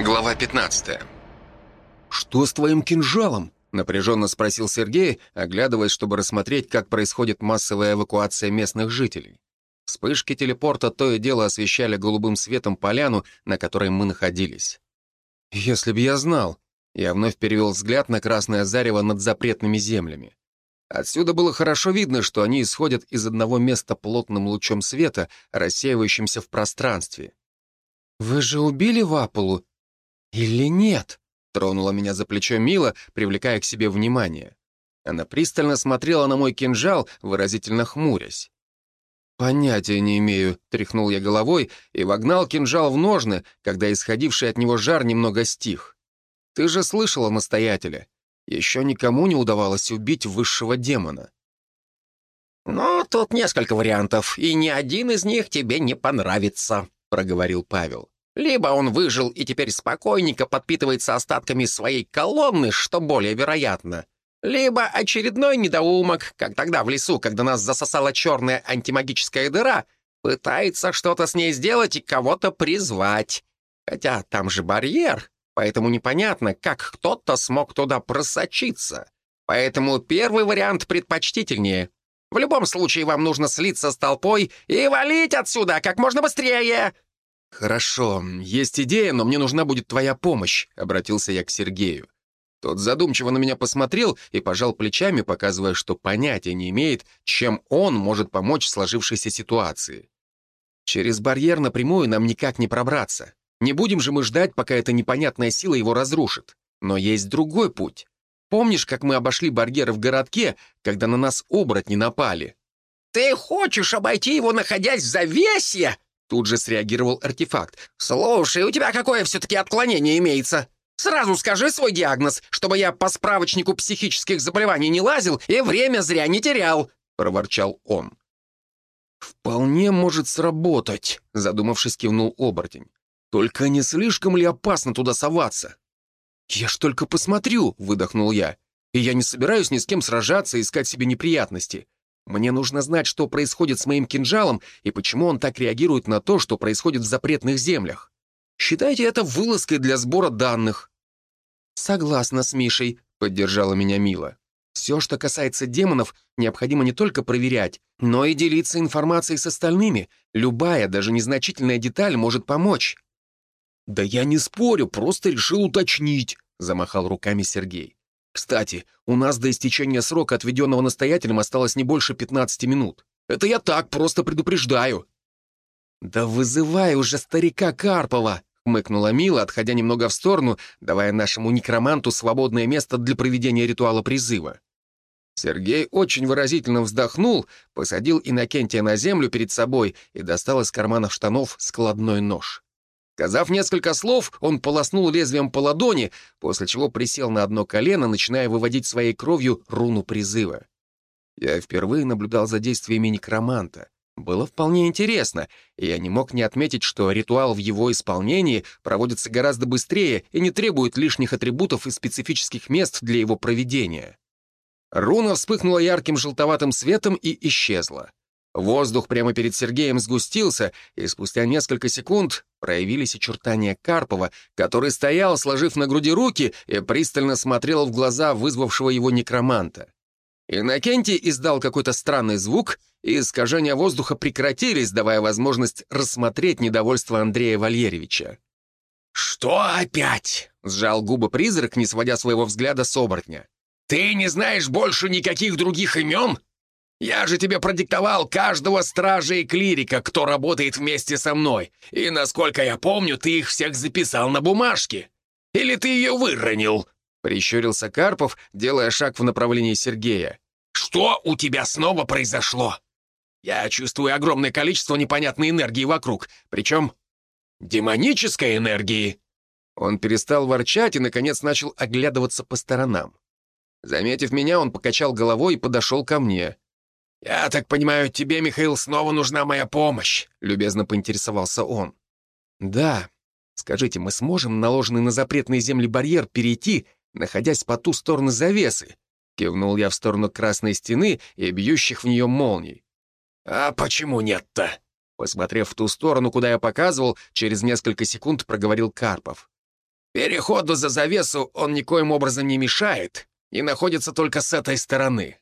Глава 15 «Что с твоим кинжалом?» — напряженно спросил Сергей, оглядываясь, чтобы рассмотреть, как происходит массовая эвакуация местных жителей. Вспышки телепорта то и дело освещали голубым светом поляну, на которой мы находились. «Если б я знал!» Я вновь перевел взгляд на красное зарево над запретными землями. Отсюда было хорошо видно, что они исходят из одного места плотным лучом света, рассеивающимся в пространстве. «Вы же убили Вапулу? Или нет?» — тронула меня за плечо Мила, привлекая к себе внимание. Она пристально смотрела на мой кинжал, выразительно хмурясь. «Понятия не имею», — тряхнул я головой и вогнал кинжал в ножны, когда исходивший от него жар немного стих. «Ты же слышала настоятеля. Еще никому не удавалось убить высшего демона». «Ну, тут несколько вариантов, и ни один из них тебе не понравится», — проговорил Павел. «Либо он выжил и теперь спокойненько подпитывается остатками своей колонны, что более вероятно, либо очередной недоумок, как тогда в лесу, когда нас засосала черная антимагическая дыра, пытается что-то с ней сделать и кого-то призвать. Хотя там же барьер, поэтому непонятно, как кто-то смог туда просочиться. Поэтому первый вариант предпочтительнее. В любом случае вам нужно слиться с толпой и валить отсюда как можно быстрее!» «Хорошо, есть идея, но мне нужна будет твоя помощь», — обратился я к Сергею. Тот задумчиво на меня посмотрел и пожал плечами, показывая, что понятия не имеет, чем он может помочь в сложившейся ситуации. Через барьер напрямую нам никак не пробраться. Не будем же мы ждать, пока эта непонятная сила его разрушит. Но есть другой путь. Помнишь, как мы обошли барьеры в городке, когда на нас оборотни напали? «Ты хочешь обойти его, находясь в завесье?» Тут же среагировал артефакт. «Слушай, у тебя какое все-таки отклонение имеется? Сразу скажи свой диагноз, чтобы я по справочнику психических заболеваний не лазил и время зря не терял», — проворчал он. «Вполне может сработать», — задумавшись, кивнул оборотень. «Только не слишком ли опасно туда соваться?» «Я ж только посмотрю», — выдохнул я. «И я не собираюсь ни с кем сражаться и искать себе неприятности. Мне нужно знать, что происходит с моим кинжалом и почему он так реагирует на то, что происходит в запретных землях. Считайте это вылазкой для сбора данных». «Согласна с Мишей», — поддержала меня Мила. «Все, что касается демонов, необходимо не только проверять, но и делиться информацией с остальными. Любая, даже незначительная деталь может помочь». «Да я не спорю, просто решил уточнить», — замахал руками Сергей. «Кстати, у нас до истечения срока, отведенного настоятелем, осталось не больше 15 минут. Это я так, просто предупреждаю». «Да вызывай уже старика Карпова!» — хмыкнула Мила, отходя немного в сторону, давая нашему некроманту свободное место для проведения ритуала призыва. Сергей очень выразительно вздохнул, посадил Иннокентия на землю перед собой и достал из карманов штанов складной нож. Сказав несколько слов, он полоснул лезвием по ладони, после чего присел на одно колено, начиная выводить своей кровью руну призыва. Я впервые наблюдал за действиями некроманта. Было вполне интересно, и я не мог не отметить, что ритуал в его исполнении проводится гораздо быстрее и не требует лишних атрибутов и специфических мест для его проведения. Руна вспыхнула ярким желтоватым светом и исчезла. Воздух прямо перед Сергеем сгустился, и спустя несколько секунд проявились очертания Карпова, который стоял, сложив на груди руки, и пристально смотрел в глаза вызвавшего его некроманта. Иннокентий издал какой-то странный звук, и искажения воздуха прекратились, давая возможность рассмотреть недовольство Андрея Вальерьевича. «Что опять?» — сжал губы призрак, не сводя своего взгляда с оборотня. «Ты не знаешь больше никаких других имен? Я же тебе продиктовал каждого стража и клирика, кто работает вместе со мной, и, насколько я помню, ты их всех записал на бумажке. Или ты ее выронил?» Прищурился Карпов, делая шаг в направлении Сергея. «Что у тебя снова произошло? Я чувствую огромное количество непонятной энергии вокруг, причем демонической энергии». Он перестал ворчать и, наконец, начал оглядываться по сторонам. Заметив меня, он покачал головой и подошел ко мне. «Я так понимаю, тебе, Михаил, снова нужна моя помощь», — любезно поинтересовался он. «Да. Скажите, мы сможем наложенный на запретные земли барьер перейти находясь по ту сторону завесы. Кивнул я в сторону красной стены и бьющих в нее молний. «А почему нет-то?» Посмотрев в ту сторону, куда я показывал, через несколько секунд проговорил Карпов. Переходу за завесу он никоим образом не мешает и находится только с этой стороны.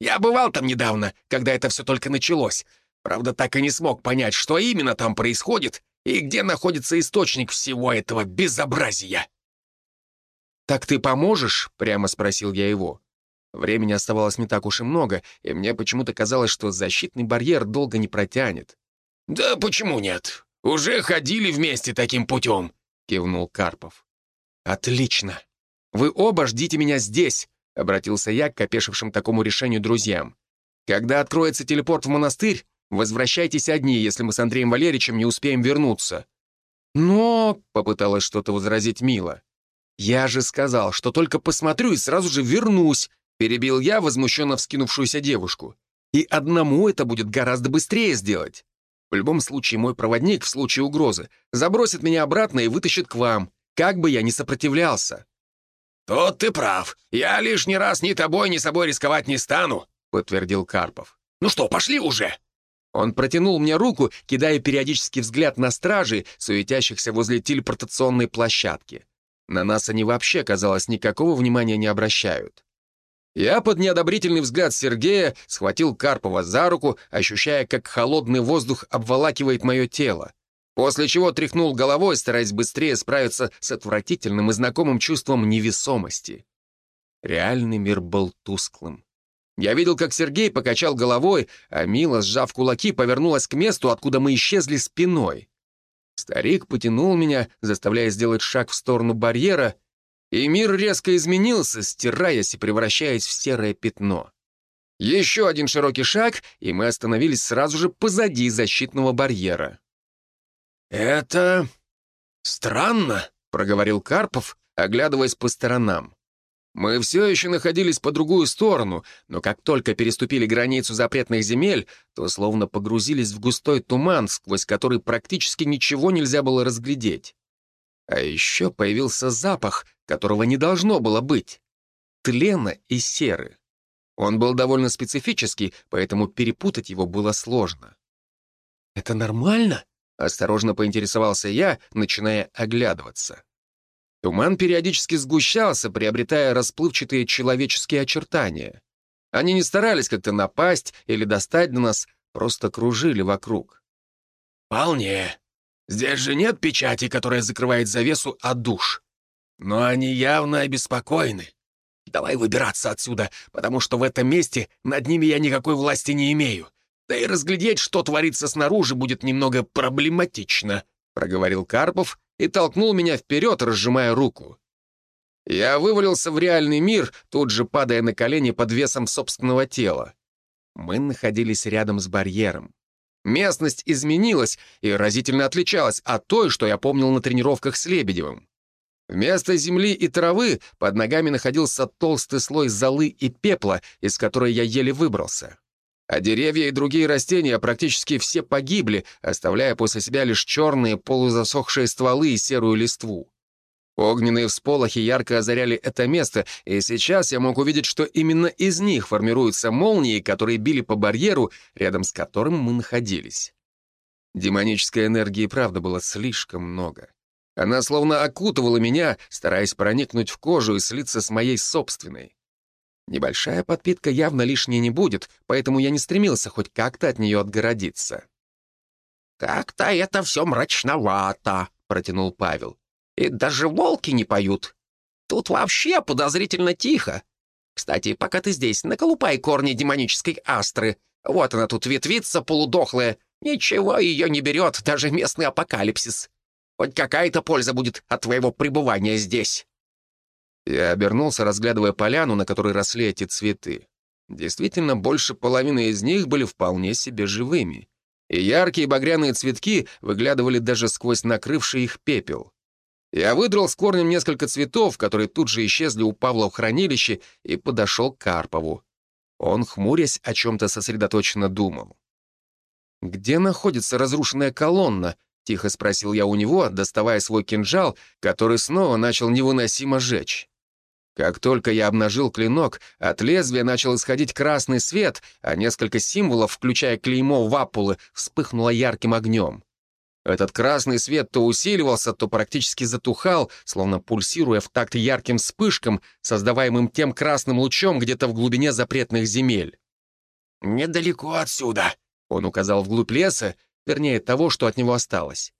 Я бывал там недавно, когда это все только началось. Правда, так и не смог понять, что именно там происходит и где находится источник всего этого безобразия. «Так ты поможешь?» — прямо спросил я его. Времени оставалось не так уж и много, и мне почему-то казалось, что защитный барьер долго не протянет. «Да почему нет? Уже ходили вместе таким путем», — кивнул Карпов. «Отлично. Вы оба ждите меня здесь», — обратился я к опешившим такому решению друзьям. «Когда откроется телепорт в монастырь, возвращайтесь одни, если мы с Андреем Валерьевичем не успеем вернуться». «Но...» — попыталась что-то возразить Мила. «Я же сказал, что только посмотрю и сразу же вернусь», — перебил я возмущенно вскинувшуюся девушку. «И одному это будет гораздо быстрее сделать. В любом случае, мой проводник, в случае угрозы, забросит меня обратно и вытащит к вам как бы я ни сопротивлялся. «Тут ты прав. Я лишний раз ни тобой, ни собой рисковать не стану», — подтвердил Карпов. «Ну что, пошли уже?» Он протянул мне руку, кидая периодический взгляд на стражей, суетящихся возле телепортационной площадки. На нас они вообще, казалось, никакого внимания не обращают. Я под неодобрительный взгляд Сергея схватил Карпова за руку, ощущая, как холодный воздух обволакивает мое тело после чего тряхнул головой, стараясь быстрее справиться с отвратительным и знакомым чувством невесомости. Реальный мир был тусклым. Я видел, как Сергей покачал головой, а Мила, сжав кулаки, повернулась к месту, откуда мы исчезли спиной. Старик потянул меня, заставляя сделать шаг в сторону барьера, и мир резко изменился, стираясь и превращаясь в серое пятно. Еще один широкий шаг, и мы остановились сразу же позади защитного барьера. «Это странно», — проговорил Карпов, оглядываясь по сторонам. Мы все еще находились по другую сторону, но как только переступили границу запретных земель, то словно погрузились в густой туман, сквозь который практически ничего нельзя было разглядеть. А еще появился запах, которого не должно было быть. Тлена и серы. Он был довольно специфический, поэтому перепутать его было сложно. «Это нормально?» Осторожно поинтересовался я, начиная оглядываться. Туман периодически сгущался, приобретая расплывчатые человеческие очертания. Они не старались как-то напасть или достать до нас, просто кружили вокруг. «Вполне. Здесь же нет печати, которая закрывает завесу от душ. Но они явно обеспокоены. Давай выбираться отсюда, потому что в этом месте над ними я никакой власти не имею. Да и разглядеть, что творится снаружи, будет немного проблематично», — проговорил Карпов и толкнул меня вперед, разжимая руку. Я вывалился в реальный мир, тут же падая на колени под весом собственного тела. Мы находились рядом с барьером. Местность изменилась и разительно отличалась от той, что я помнил на тренировках с Лебедевым. Вместо земли и травы под ногами находился толстый слой золы и пепла, из которой я еле выбрался а деревья и другие растения практически все погибли, оставляя после себя лишь черные полузасохшие стволы и серую листву. Огненные всполохи ярко озаряли это место, и сейчас я мог увидеть, что именно из них формируются молнии, которые били по барьеру, рядом с которым мы находились. Демонической энергии, правда, было слишком много. Она словно окутывала меня, стараясь проникнуть в кожу и слиться с моей собственной. Небольшая подпитка явно лишней не будет, поэтому я не стремился хоть как-то от нее отгородиться. «Как-то это все мрачновато», — протянул Павел. «И даже волки не поют. Тут вообще подозрительно тихо. Кстати, пока ты здесь, наколупай корни демонической астры. Вот она тут ветвится полудохлая. Ничего ее не берет, даже местный апокалипсис. Хоть какая-то польза будет от твоего пребывания здесь». Я обернулся, разглядывая поляну, на которой росли эти цветы. Действительно, больше половины из них были вполне себе живыми. И яркие багряные цветки выглядывали даже сквозь накрывший их пепел. Я выдрал с корнем несколько цветов, которые тут же исчезли у Павла в хранилище, и подошел к Карпову. Он, хмурясь, о чем-то сосредоточенно думал. «Где находится разрушенная колонна?» — тихо спросил я у него, доставая свой кинжал, который снова начал невыносимо жечь. Как только я обнажил клинок, от лезвия начал исходить красный свет, а несколько символов, включая клеймо вапулы, вспыхнуло ярким огнем. Этот красный свет то усиливался, то практически затухал, словно пульсируя в такт ярким вспышкам, создаваемым тем красным лучом где-то в глубине запретных земель. «Недалеко отсюда», — он указал вглубь леса, вернее, того, что от него осталось.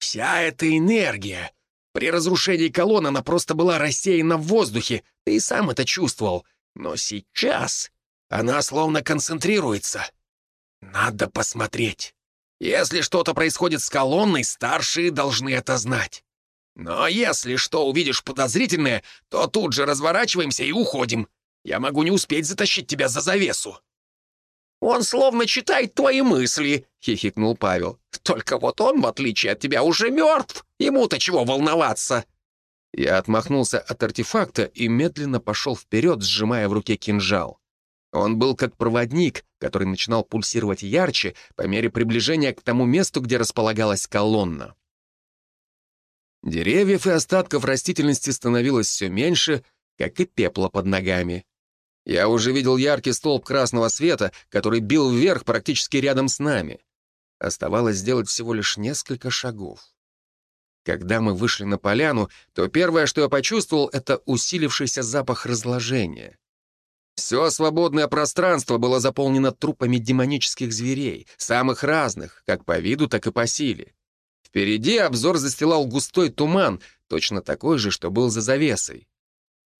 «Вся эта энергия. При разрушении колонн она просто была рассеяна в воздухе, ты и сам это чувствовал. Но сейчас она словно концентрируется. Надо посмотреть». Если что-то происходит с колонной, старшие должны это знать. Но если что увидишь подозрительное, то тут же разворачиваемся и уходим. Я могу не успеть затащить тебя за завесу». «Он словно читает твои мысли», — хихикнул Павел. «Только вот он, в отличие от тебя, уже мертв. Ему-то чего волноваться?» Я отмахнулся от артефакта и медленно пошел вперед, сжимая в руке кинжал. Он был как проводник, который начинал пульсировать ярче по мере приближения к тому месту, где располагалась колонна. Деревьев и остатков растительности становилось все меньше, как и пепла под ногами. Я уже видел яркий столб красного света, который бил вверх практически рядом с нами. Оставалось сделать всего лишь несколько шагов. Когда мы вышли на поляну, то первое, что я почувствовал, это усилившийся запах разложения. Все свободное пространство было заполнено трупами демонических зверей, самых разных, как по виду, так и по силе. Впереди обзор застилал густой туман, точно такой же, что был за завесой.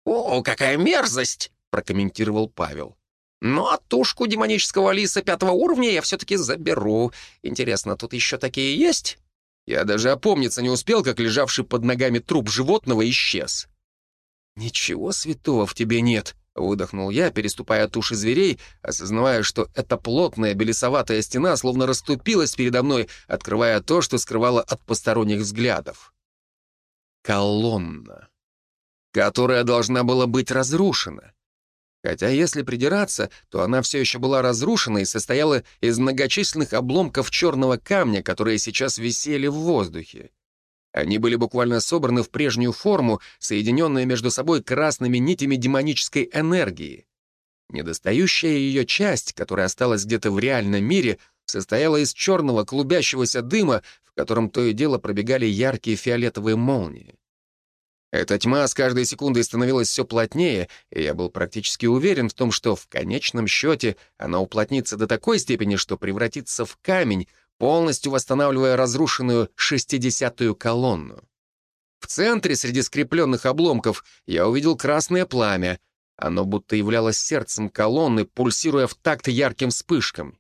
«О, какая мерзость!» — прокомментировал Павел. «Ну, а тушку демонического лиса пятого уровня я все-таки заберу. Интересно, тут еще такие есть?» Я даже опомниться не успел, как лежавший под ногами труп животного исчез. «Ничего святого в тебе нет», Выдохнул я, переступая туши зверей, осознавая, что эта плотная белесоватая стена словно расступилась передо мной, открывая то, что скрывало от посторонних взглядов. Колонна, которая должна была быть разрушена. Хотя, если придираться, то она все еще была разрушена и состояла из многочисленных обломков черного камня, которые сейчас висели в воздухе. Они были буквально собраны в прежнюю форму, соединенные между собой красными нитями демонической энергии. Недостающая ее часть, которая осталась где-то в реальном мире, состояла из черного клубящегося дыма, в котором то и дело пробегали яркие фиолетовые молнии. Эта тьма с каждой секундой становилась все плотнее, и я был практически уверен в том, что в конечном счете она уплотнится до такой степени, что превратится в камень, полностью восстанавливая разрушенную шестидесятую колонну. В центре, среди скрепленных обломков, я увидел красное пламя. Оно будто являлось сердцем колонны, пульсируя в такт ярким вспышкам.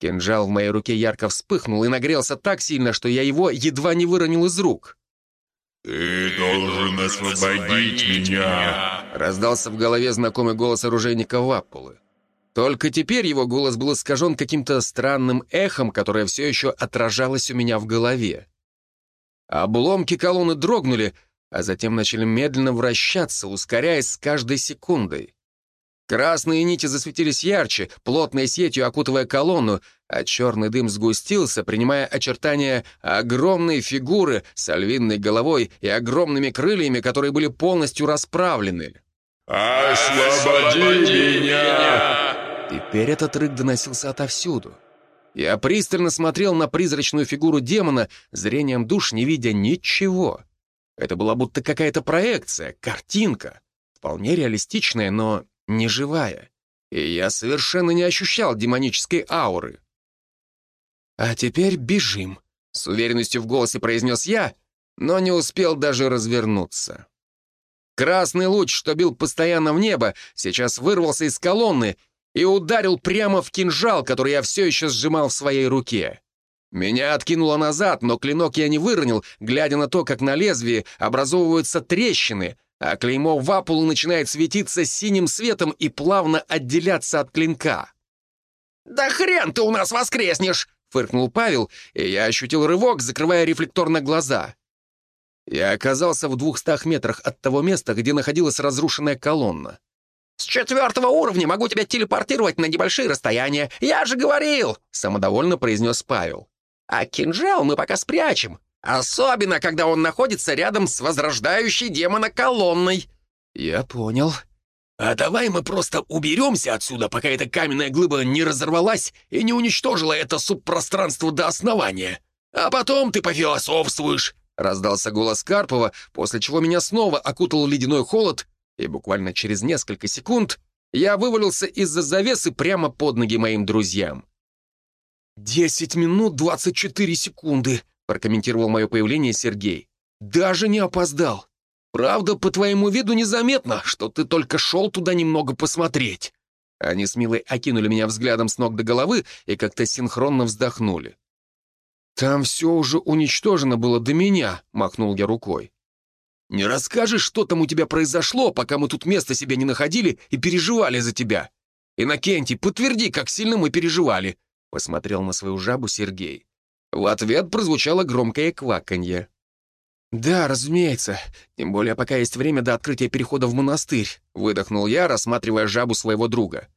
Кинжал в моей руке ярко вспыхнул и нагрелся так сильно, что я его едва не выронил из рук. «Ты должен освободить меня!» Раздался в голове знакомый голос оружейника Ваппулы. Только теперь его голос был искажен каким-то странным эхом, которое все еще отражалось у меня в голове. Обломки колонны дрогнули, а затем начали медленно вращаться, ускоряясь с каждой секундой. Красные нити засветились ярче, плотной сетью окутывая колонну, а черный дым сгустился, принимая очертания огромной фигуры с львиной головой и огромными крыльями, которые были полностью расправлены. «Освободи меня!» Теперь этот рык доносился отовсюду. Я пристально смотрел на призрачную фигуру демона, зрением душ не видя ничего. Это была будто какая-то проекция, картинка, вполне реалистичная, но не живая. И я совершенно не ощущал демонической ауры. «А теперь бежим», — с уверенностью в голосе произнес я, но не успел даже развернуться. Красный луч, что бил постоянно в небо, сейчас вырвался из колонны и ударил прямо в кинжал, который я все еще сжимал в своей руке. Меня откинуло назад, но клинок я не выронил, глядя на то, как на лезвии образовываются трещины, а клеймо в апулу начинает светиться синим светом и плавно отделяться от клинка. «Да хрен ты у нас воскреснешь!» — фыркнул Павел, и я ощутил рывок, закрывая рефлекторно глаза. Я оказался в двухстах метрах от того места, где находилась разрушенная колонна. «С четвертого уровня могу тебя телепортировать на небольшие расстояния. Я же говорил!» — самодовольно произнес Павел. «А кинжал мы пока спрячем. Особенно, когда он находится рядом с возрождающей демона колонной». «Я понял». «А давай мы просто уберемся отсюда, пока эта каменная глыба не разорвалась и не уничтожила это субпространство до основания», А потом ты пофилософствуешь!» Раздался голос Карпова, после чего меня снова окутал ледяной холод, и буквально через несколько секунд я вывалился из-за завесы прямо под ноги моим друзьям. «Десять минут двадцать четыре секунды», — прокомментировал мое появление Сергей. «Даже не опоздал. Правда, по твоему виду незаметно, что ты только шел туда немного посмотреть». Они с Милой окинули меня взглядом с ног до головы и как-то синхронно вздохнули. «Там все уже уничтожено было до меня», — махнул я рукой. «Не расскажешь, что там у тебя произошло, пока мы тут места себе не находили и переживали за тебя? Иннокентий, подтверди, как сильно мы переживали», — посмотрел на свою жабу Сергей. В ответ прозвучало громкое кваканье. «Да, разумеется. Тем более, пока есть время до открытия перехода в монастырь», — выдохнул я, рассматривая жабу своего друга.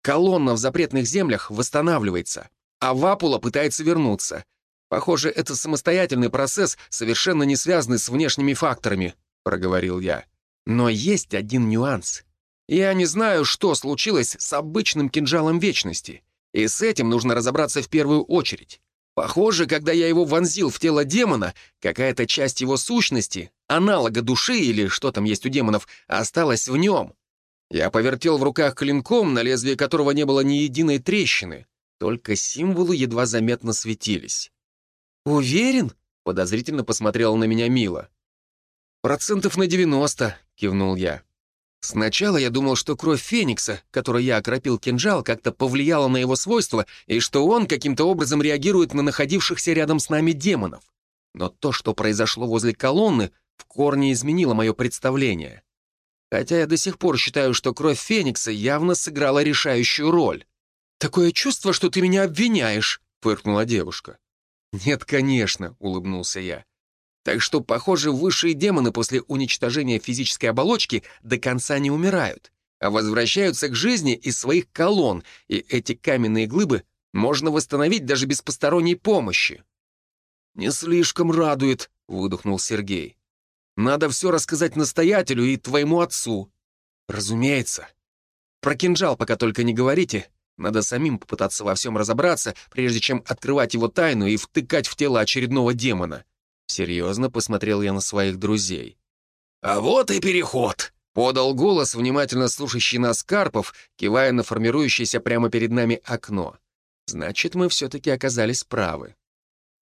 «Колонна в запретных землях восстанавливается, а Вапула пытается вернуться. Похоже, это самостоятельный процесс, совершенно не связанный с внешними факторами», — проговорил я. «Но есть один нюанс. Я не знаю, что случилось с обычным кинжалом вечности, и с этим нужно разобраться в первую очередь. Похоже, когда я его вонзил в тело демона, какая-то часть его сущности, аналога души или что там есть у демонов, осталась в нем. Я повертел в руках клинком, на лезвие которого не было ни единой трещины, только символы едва заметно светились. «Уверен?» — подозрительно посмотрела на меня Мила. «Процентов на девяносто», — кивнул я. Сначала я думал, что кровь Феникса, которой я окропил кинжал, как-то повлияла на его свойства, и что он каким-то образом реагирует на находившихся рядом с нами демонов. Но то, что произошло возле колонны, в корне изменило мое представление. Хотя я до сих пор считаю, что кровь Феникса явно сыграла решающую роль. «Такое чувство, что ты меня обвиняешь», — фыркнула девушка. «Нет, конечно», — улыбнулся я. Так что, похоже, высшие демоны после уничтожения физической оболочки до конца не умирают, а возвращаются к жизни из своих колонн, и эти каменные глыбы можно восстановить даже без посторонней помощи. «Не слишком радует», — выдохнул Сергей. «Надо все рассказать настоятелю и твоему отцу». «Разумеется. Про кинжал пока только не говорите. Надо самим попытаться во всем разобраться, прежде чем открывать его тайну и втыкать в тело очередного демона. Серьезно посмотрел я на своих друзей. «А вот и переход!» — подал голос, внимательно слушающий нас Карпов, кивая на формирующееся прямо перед нами окно. Значит, мы все-таки оказались правы.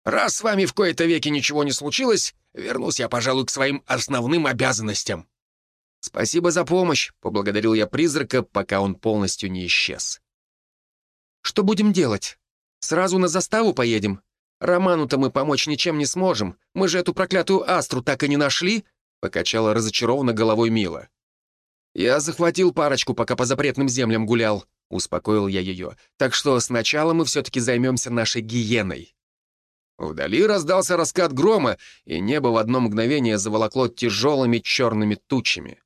«Раз с вами в кои-то веки ничего не случилось, вернусь я, пожалуй, к своим основным обязанностям». «Спасибо за помощь», — поблагодарил я призрака, пока он полностью не исчез. «Что будем делать? Сразу на заставу поедем?» Роману-то мы помочь ничем не сможем. Мы же эту проклятую астру так и не нашли», — покачала разочарованно головой Мила. «Я захватил парочку, пока по запретным землям гулял», — успокоил я ее. «Так что сначала мы все-таки займемся нашей гиеной». Вдали раздался раскат грома, и небо в одно мгновение заволокло тяжелыми черными тучами.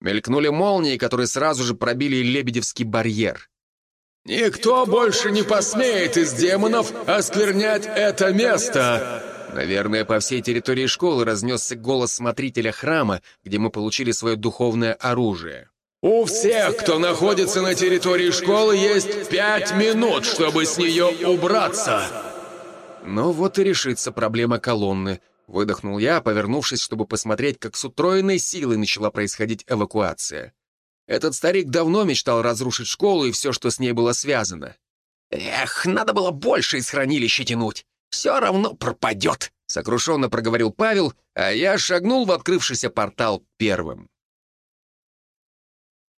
Мелькнули молнии, которые сразу же пробили Лебедевский барьер. «Никто больше не посмеет из демонов осквернять это место!» Наверное, по всей территории школы разнесся голос смотрителя храма, где мы получили свое духовное оружие. «У всех, кто находится на территории школы, есть пять минут, чтобы с нее убраться!» Ну вот и решится проблема колонны. Выдохнул я, повернувшись, чтобы посмотреть, как с утроенной силой начала происходить эвакуация. Этот старик давно мечтал разрушить школу и все, что с ней было связано. «Эх, надо было больше из хранилища тянуть. Все равно пропадет», — сокрушенно проговорил Павел, а я шагнул в открывшийся портал первым.